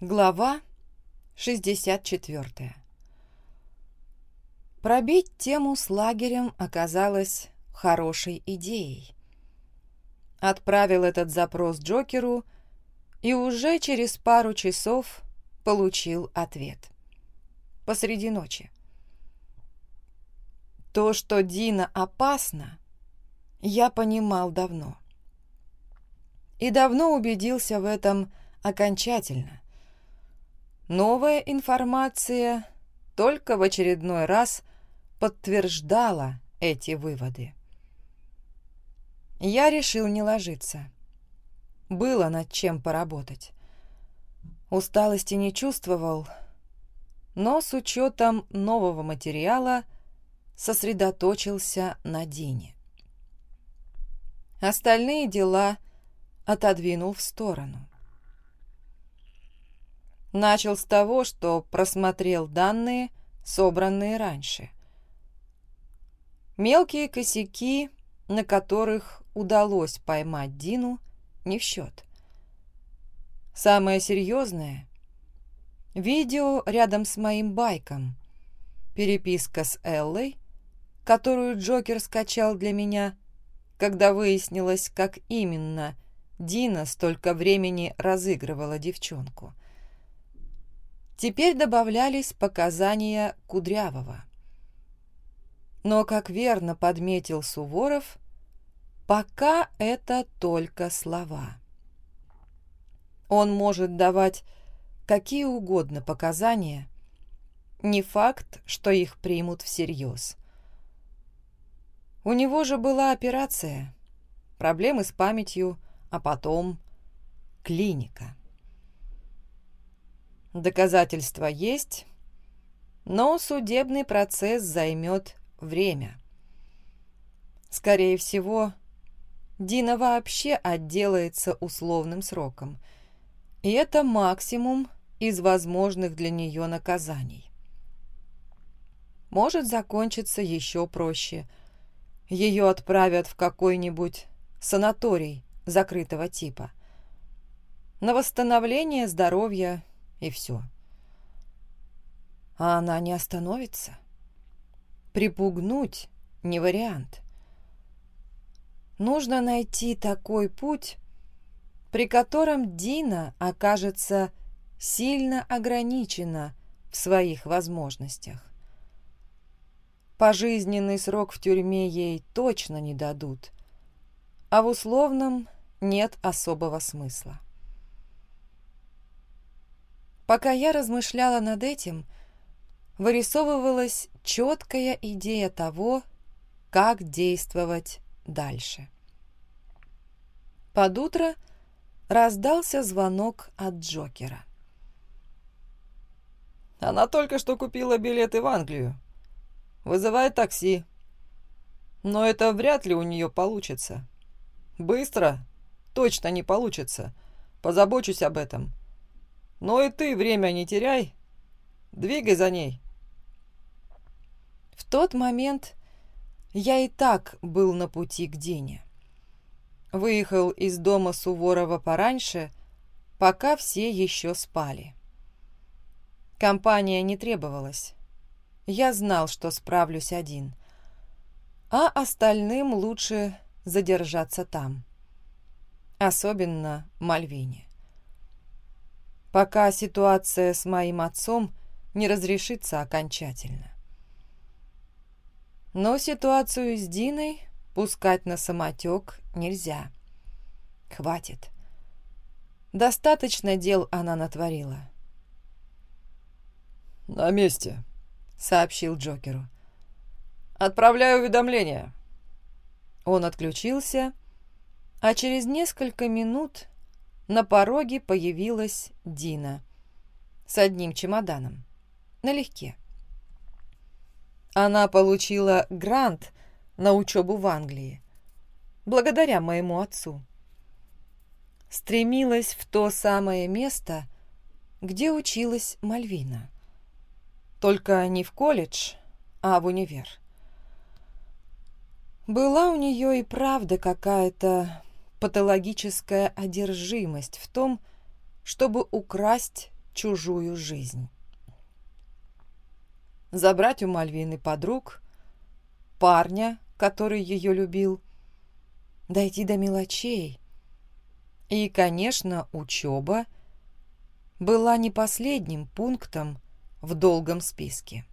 Глава 64 Пробить тему с лагерем оказалось хорошей идеей. Отправил этот запрос Джокеру и уже через пару часов получил ответ. Посреди ночи. То, что Дина опасна, я понимал давно. И давно убедился в этом окончательно. Новая информация только в очередной раз подтверждала эти выводы. Я решил не ложиться. Было над чем поработать. Усталости не чувствовал, но с учетом нового материала сосредоточился на Дине. Остальные дела отодвинул в сторону. Начал с того, что просмотрел данные, собранные раньше. Мелкие косяки, на которых удалось поймать Дину, не в счет. Самое серьезное — видео рядом с моим байком, переписка с Эллой, которую Джокер скачал для меня, когда выяснилось, как именно Дина столько времени разыгрывала девчонку. Теперь добавлялись показания Кудрявого. Но, как верно подметил Суворов, Пока это только слова. Он может давать какие угодно показания, не факт, что их примут всерьез. У него же была операция, проблемы с памятью, а потом клиника. Доказательства есть, но судебный процесс займет время. Скорее всего, Дина вообще отделается условным сроком. И это максимум из возможных для нее наказаний. Может закончиться еще проще. Ее отправят в какой-нибудь санаторий закрытого типа. На восстановление здоровья и все. А она не остановится. Припугнуть не вариант. Нужно найти такой путь, при котором Дина окажется сильно ограничена в своих возможностях. Пожизненный срок в тюрьме ей точно не дадут, а в условном нет особого смысла. Пока я размышляла над этим, вырисовывалась четкая идея того, как действовать дальше. Под утро раздался звонок от Джокера. «Она только что купила билеты в Англию. Вызывает такси. Но это вряд ли у нее получится. Быстро? Точно не получится. Позабочусь об этом. Но и ты время не теряй. Двигай за ней». В тот момент я и так был на пути к Дине. Выехал из дома Суворова пораньше, пока все еще спали. Компания не требовалась. Я знал, что справлюсь один. А остальным лучше задержаться там. Особенно Мальвине. Пока ситуация с моим отцом не разрешится окончательно. Но ситуацию с Диной пускать на самотек нельзя. Хватит. Достаточно дел она натворила. «На месте», — сообщил Джокеру. «Отправляю уведомление». Он отключился, а через несколько минут на пороге появилась Дина с одним чемоданом, налегке. Она получила грант на учебу в Англии, благодаря моему отцу. Стремилась в то самое место, где училась Мальвина. Только не в колледж, а в универ. Была у нее и правда какая-то патологическая одержимость в том, чтобы украсть чужую жизнь. Забрать у Мальвины подруг, парня, который ее любил, дойти до мелочей. И, конечно, учеба была не последним пунктом в долгом списке.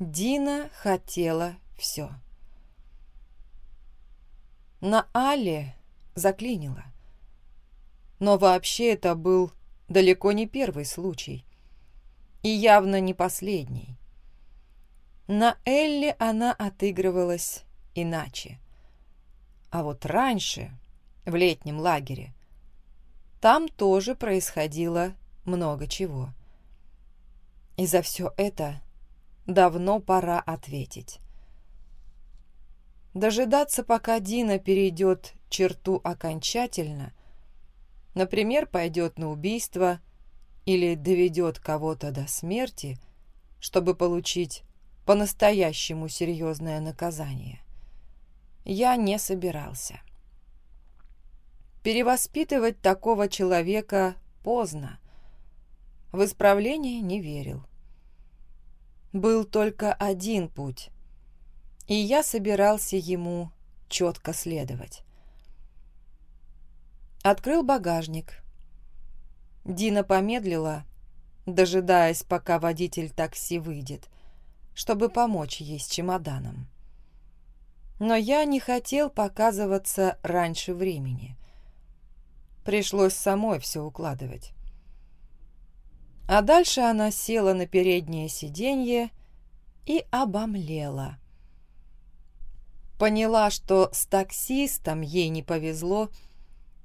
Дина хотела все. На Але заклинило. Но вообще это был далеко не первый случай. И явно не последний. На Элле она отыгрывалась иначе. А вот раньше, в летнем лагере, там тоже происходило много чего. И за все это давно пора ответить. Дожидаться, пока Дина перейдет черту окончательно, например, пойдет на убийство или доведет кого-то до смерти, чтобы получить по-настоящему серьезное наказание, я не собирался. Перевоспитывать такого человека поздно. В исправление не верил. Был только один путь, и я собирался ему четко следовать. Открыл багажник. Дина помедлила, дожидаясь, пока водитель такси выйдет, чтобы помочь ей с чемоданом. Но я не хотел показываться раньше времени. Пришлось самой все укладывать. А дальше она села на переднее сиденье и обомлела. Поняла, что с таксистом ей не повезло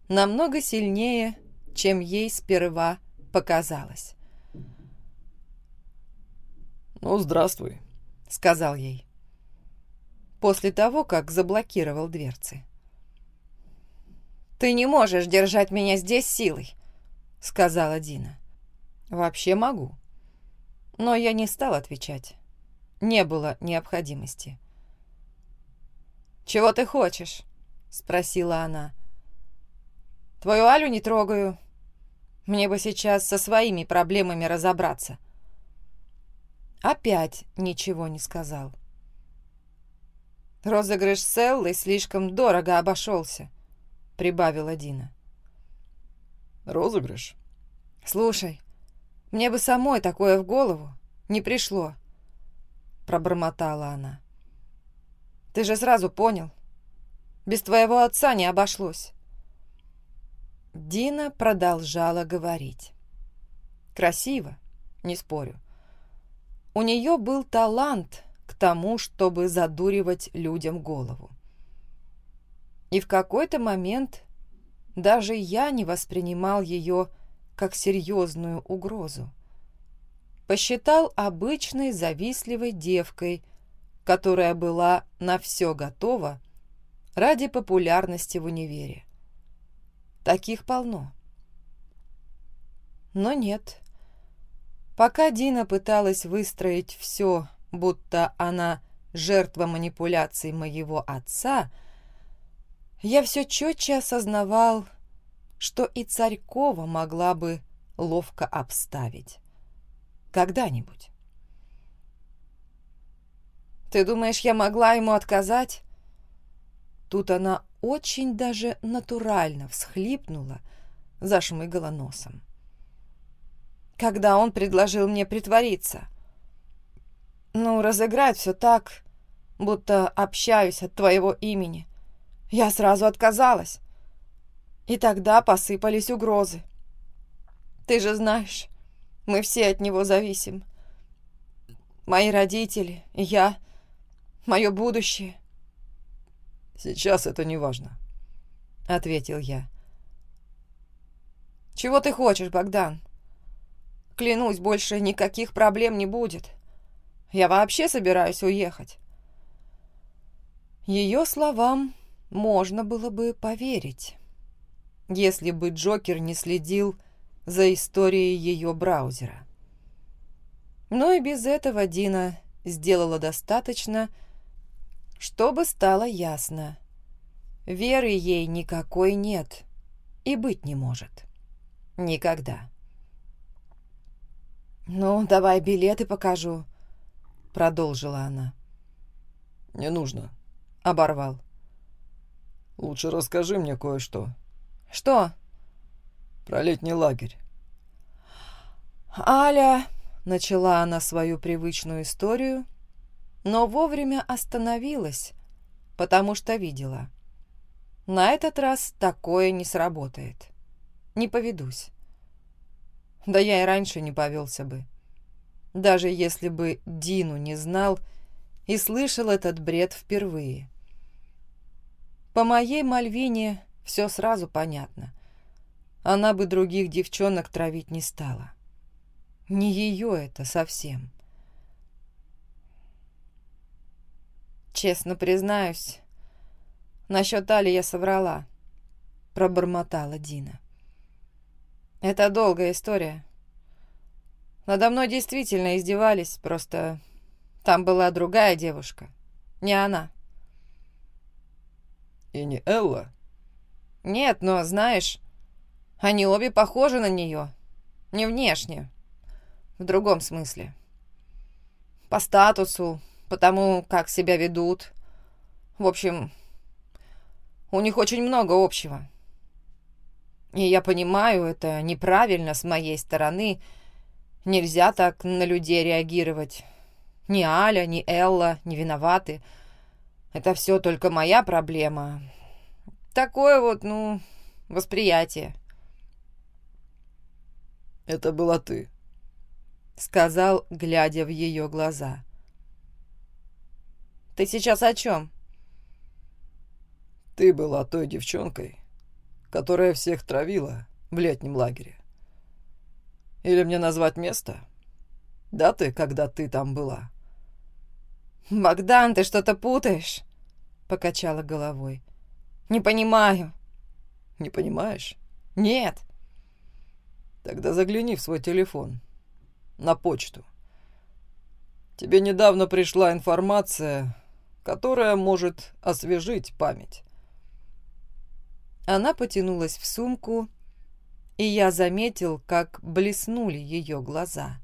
намного сильнее, чем ей сперва показалось. «Ну, здравствуй», — сказал ей. После того, как заблокировал дверцы. «Ты не можешь держать меня здесь силой», — сказала Дина. Вообще могу. Но я не стал отвечать. Не было необходимости. «Чего ты хочешь?» — спросила она. «Твою Алю не трогаю. Мне бы сейчас со своими проблемами разобраться». Опять ничего не сказал. «Розыгрыш с Эллой слишком дорого обошелся», — прибавила Дина. «Розыгрыш?» «Слушай, мне бы самой такое в голову не пришло, пробормотала она. Ты же сразу понял. Без твоего отца не обошлось. Дина продолжала говорить. Красиво, не спорю. У нее был талант к тому, чтобы задуривать людям голову. И в какой-то момент даже я не воспринимал ее как серьезную угрозу. Посчитал обычной завистливой девкой, которая была на все готова ради популярности в универе. Таких полно. Но нет. Пока Дина пыталась выстроить все, будто она жертва манипуляций моего отца, я все четче осознавал, что и Царькова могла бы ловко обставить. Когда-нибудь. «Ты думаешь, я могла ему отказать?» Тут она очень даже натурально всхлипнула, зашмыгала носом. Когда он предложил мне притвориться. Ну, разыграть все так, будто общаюсь от твоего имени. Я сразу отказалась. И тогда посыпались угрозы. Ты же знаешь, мы все от него зависим. Мои родители, я, мое будущее. Сейчас это не важно, ответил я. Чего ты хочешь, Богдан? Клянусь, больше никаких проблем не будет. Я вообще собираюсь уехать. Ее словам можно было бы поверить если бы Джокер не следил за историей ее браузера. Но и без этого Дина сделала достаточно, чтобы стало ясно. Веры ей никакой нет и быть не может. Никогда. «Ну, давай билеты покажу», — продолжила она. «Не нужно», — оборвал. «Лучше расскажи мне кое-что». «Что?» «Про летний лагерь». «Аля», — начала она свою привычную историю, но вовремя остановилась, потому что видела. На этот раз такое не сработает. Не поведусь. Да я и раньше не повелся бы. Даже если бы Дину не знал и слышал этот бред впервые. По моей Мальвине все сразу понятно. Она бы других девчонок травить не стала. Не ее это совсем. Честно признаюсь, насчет Али я соврала, пробормотала Дина. Это долгая история. Надо мной действительно издевались, просто там была другая девушка, не она. И не Элла? Нет, но знаешь, они обе похожи на нее. Не внешне, в другом смысле. По статусу, по тому, как себя ведут. В общем, у них очень много общего. И я понимаю, это неправильно с моей стороны. Нельзя так на людей реагировать. Ни Аля, ни Элла не виноваты. Это все только моя проблема. Такое вот, ну, восприятие. «Это была ты», — сказал, глядя в ее глаза. «Ты сейчас о чем?» «Ты была той девчонкой, которая всех травила в летнем лагере. Или мне назвать место? Даты, когда ты там была?» «Богдан, ты что-то путаешь?» — покачала головой. «Не понимаю». «Не понимаешь?» «Нет». «Тогда загляни в свой телефон. На почту. Тебе недавно пришла информация, которая может освежить память». Она потянулась в сумку, и я заметил, как блеснули ее глаза.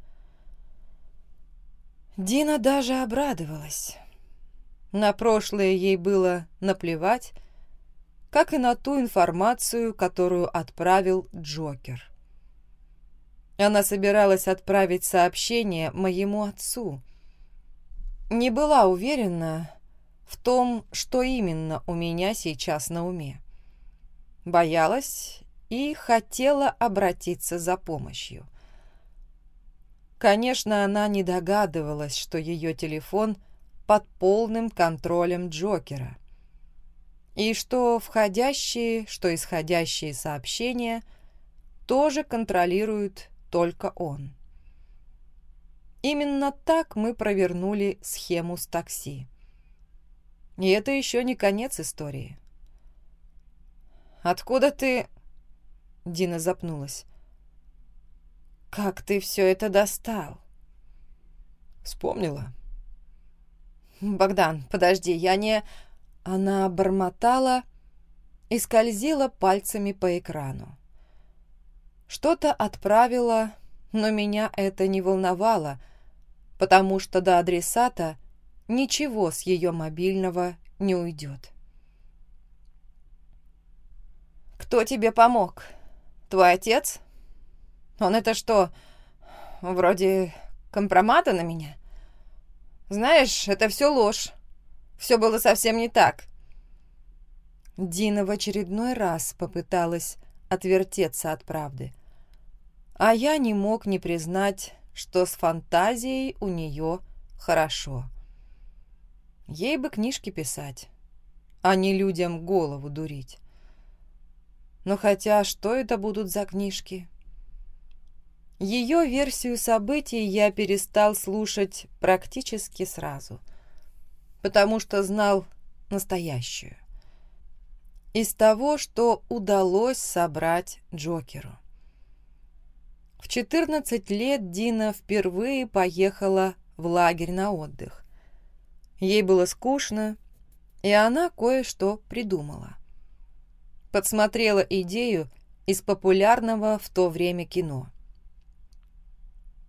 Дина даже обрадовалась. На прошлое ей было наплевать, как и на ту информацию, которую отправил Джокер. Она собиралась отправить сообщение моему отцу. Не была уверена в том, что именно у меня сейчас на уме. Боялась и хотела обратиться за помощью. Конечно, она не догадывалась, что ее телефон под полным контролем Джокера – и что входящие, что исходящие сообщения тоже контролирует только он. Именно так мы провернули схему с такси. И это еще не конец истории. «Откуда ты...» Дина запнулась. «Как ты все это достал?» «Вспомнила?» «Богдан, подожди, я не...» Она бормотала и скользила пальцами по экрану. Что-то отправила, но меня это не волновало, потому что до адресата ничего с ее мобильного не уйдет. «Кто тебе помог? Твой отец? Он это что, вроде компромата на меня? Знаешь, это все ложь. Все было совсем не так. Дина в очередной раз попыталась отвертеться от правды. А я не мог не признать, что с фантазией у нее хорошо. Ей бы книжки писать, а не людям голову дурить. Но хотя что это будут за книжки? Ее версию событий я перестал слушать практически сразу – потому что знал настоящую. Из того, что удалось собрать Джокеру. В 14 лет Дина впервые поехала в лагерь на отдых. Ей было скучно, и она кое-что придумала. Подсмотрела идею из популярного в то время кино.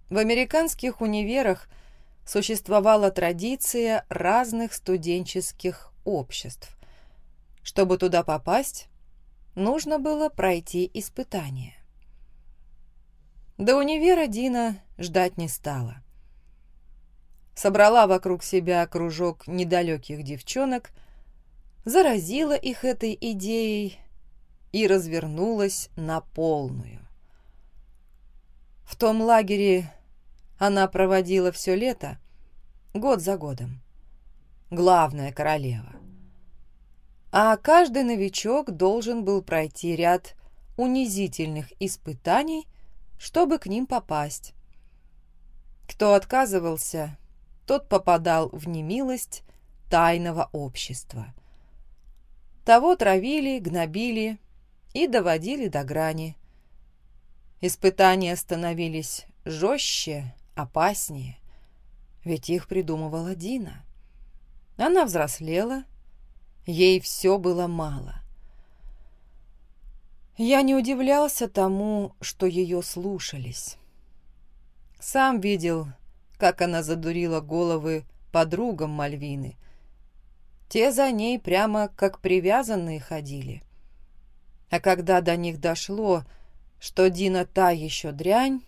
В американских универах существовала традиция разных студенческих обществ. Чтобы туда попасть, нужно было пройти испытание. До универа Дина ждать не стала. Собрала вокруг себя кружок недалеких девчонок, заразила их этой идеей и развернулась на полную. В том лагере она проводила все лето, год за годом. Главная королева. А каждый новичок должен был пройти ряд унизительных испытаний, чтобы к ним попасть. Кто отказывался, тот попадал в немилость тайного общества. Того травили, гнобили и доводили до грани. Испытания становились жестче, опаснее, ведь их придумывала Дина. Она взрослела, ей все было мало. Я не удивлялся тому, что ее слушались. Сам видел, как она задурила головы подругам Мальвины. Те за ней прямо как привязанные ходили. А когда до них дошло, что Дина та еще дрянь,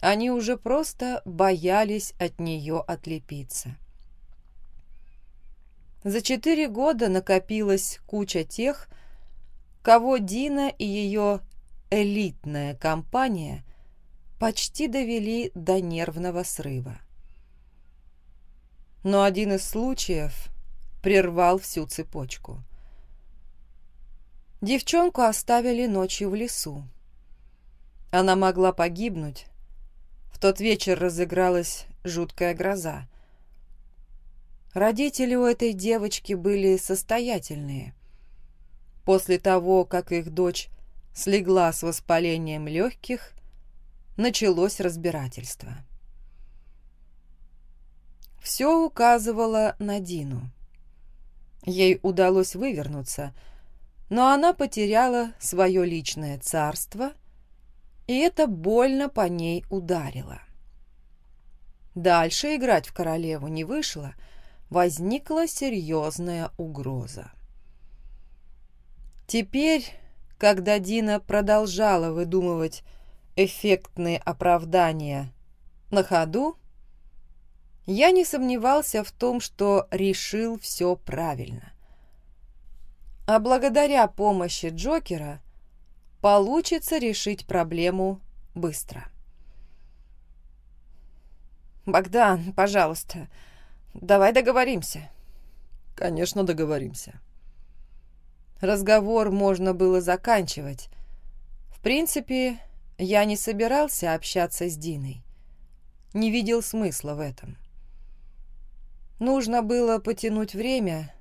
они уже просто боялись от нее отлепиться. За четыре года накопилась куча тех, кого Дина и ее элитная компания почти довели до нервного срыва. Но один из случаев прервал всю цепочку. Девчонку оставили ночью в лесу. Она могла погибнуть. В тот вечер разыгралась жуткая гроза. Родители у этой девочки были состоятельные – После того, как их дочь слегла с воспалением легких, началось разбирательство. Все указывало на Дину. Ей удалось вывернуться, но она потеряла свое личное царство, и это больно по ней ударило. Дальше играть в королеву не вышло, возникла серьезная угроза. Теперь, когда Дина продолжала выдумывать эффектные оправдания на ходу, я не сомневался в том, что решил все правильно. А благодаря помощи Джокера получится решить проблему быстро. «Богдан, пожалуйста, давай договоримся». «Конечно, договоримся». Разговор можно было заканчивать. В принципе, я не собирался общаться с Диной. Не видел смысла в этом. Нужно было потянуть время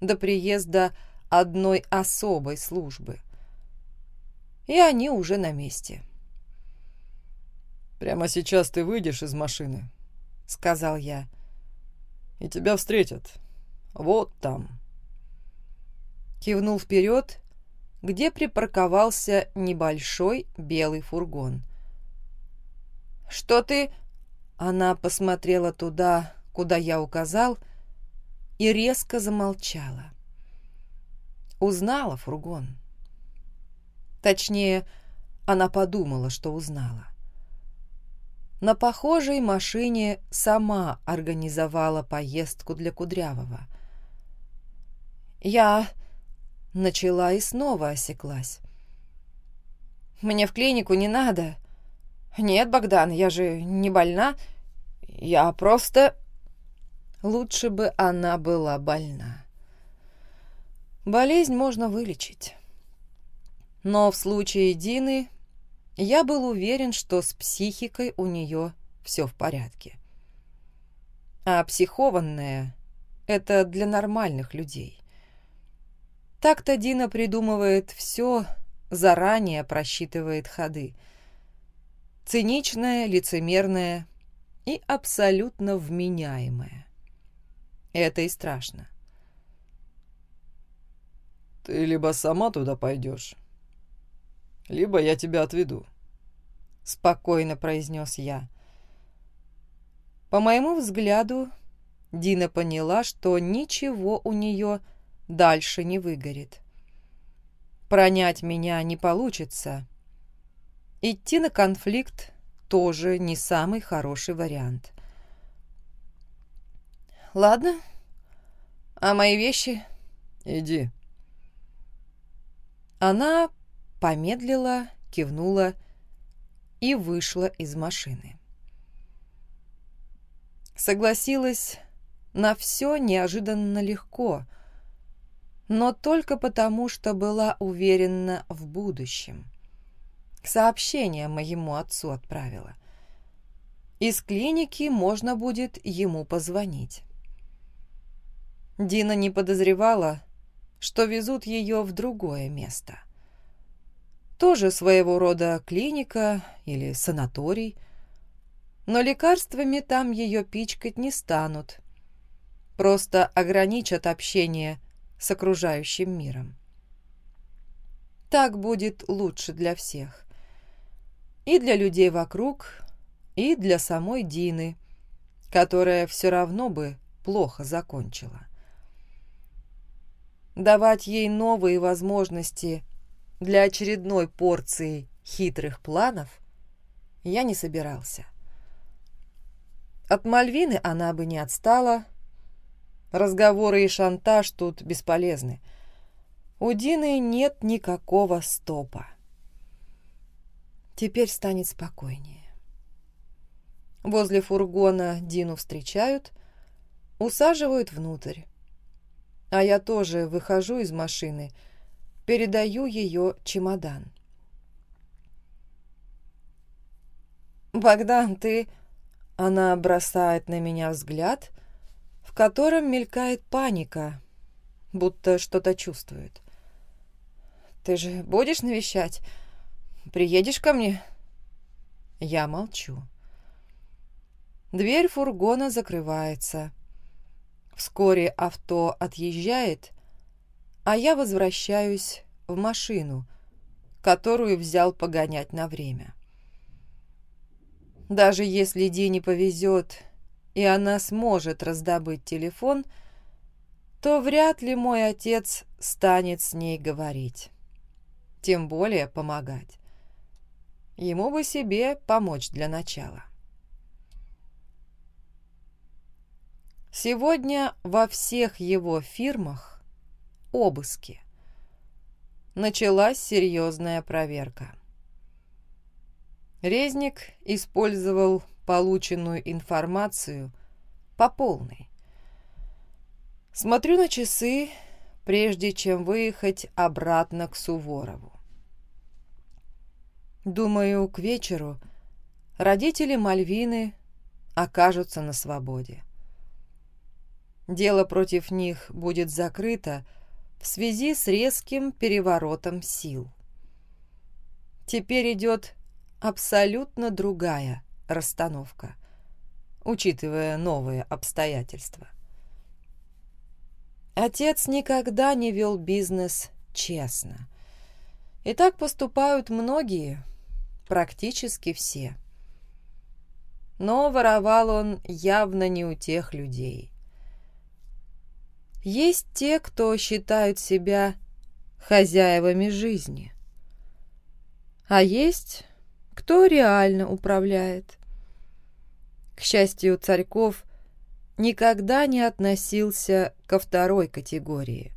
до приезда одной особой службы. И они уже на месте. «Прямо сейчас ты выйдешь из машины», — сказал я. «И тебя встретят. Вот там» кивнул вперед, где припарковался небольшой белый фургон. «Что ты...» Она посмотрела туда, куда я указал, и резко замолчала. Узнала фургон. Точнее, она подумала, что узнала. На похожей машине сама организовала поездку для Кудрявого. «Я...» Начала и снова осеклась. «Мне в клинику не надо. Нет, Богдан, я же не больна. Я просто...» Лучше бы она была больна. Болезнь можно вылечить. Но в случае Дины я был уверен, что с психикой у нее все в порядке. А психованная — это для нормальных людей. Так-то Дина придумывает все, заранее просчитывает ходы. Циничная, лицемерная и абсолютно вменяемая. Это и страшно. «Ты либо сама туда пойдешь, либо я тебя отведу», — спокойно произнес я. По моему взгляду, Дина поняла, что ничего у нее дальше не выгорит. Пронять меня не получится. Идти на конфликт тоже не самый хороший вариант. Ладно, а мои вещи? Иди. Она помедлила, кивнула и вышла из машины. Согласилась на все неожиданно легко, но только потому, что была уверена в будущем. Сообщение моему отцу отправила. Из клиники можно будет ему позвонить. Дина не подозревала, что везут ее в другое место. Тоже своего рода клиника или санаторий, но лекарствами там ее пичкать не станут, просто ограничат общение с окружающим миром. Так будет лучше для всех. И для людей вокруг, и для самой Дины, которая все равно бы плохо закончила. Давать ей новые возможности для очередной порции хитрых планов я не собирался. От Мальвины она бы не отстала. Разговоры и шантаж тут бесполезны. У Дины нет никакого стопа. Теперь станет спокойнее. Возле фургона Дину встречают, усаживают внутрь. А я тоже выхожу из машины, передаю ее чемодан. «Богдан, ты...» Она бросает на меня взгляд, в котором мелькает паника, будто что-то чувствует. «Ты же будешь навещать? Приедешь ко мне?» Я молчу. Дверь фургона закрывается. Вскоре авто отъезжает, а я возвращаюсь в машину, которую взял погонять на время. Даже если Дине повезет, и она сможет раздобыть телефон, то вряд ли мой отец станет с ней говорить. Тем более помогать. Ему бы себе помочь для начала. Сегодня во всех его фирмах обыски. Началась серьезная проверка. Резник использовал полученную информацию по полной. Смотрю на часы, прежде чем выехать обратно к Суворову. Думаю, к вечеру родители Мальвины окажутся на свободе. Дело против них будет закрыто в связи с резким переворотом сил. Теперь идет абсолютно другая расстановка, учитывая новые обстоятельства. Отец никогда не вел бизнес честно. И так поступают многие, практически все. Но воровал он явно не у тех людей. Есть те, кто считают себя хозяевами жизни. А есть кто реально управляет. К счастью, Царьков никогда не относился ко второй категории,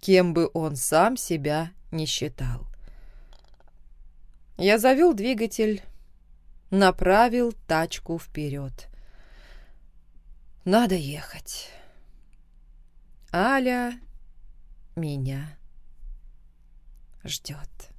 кем бы он сам себя не считал. Я завел двигатель, направил тачку вперед. Надо ехать. Аля меня ждет.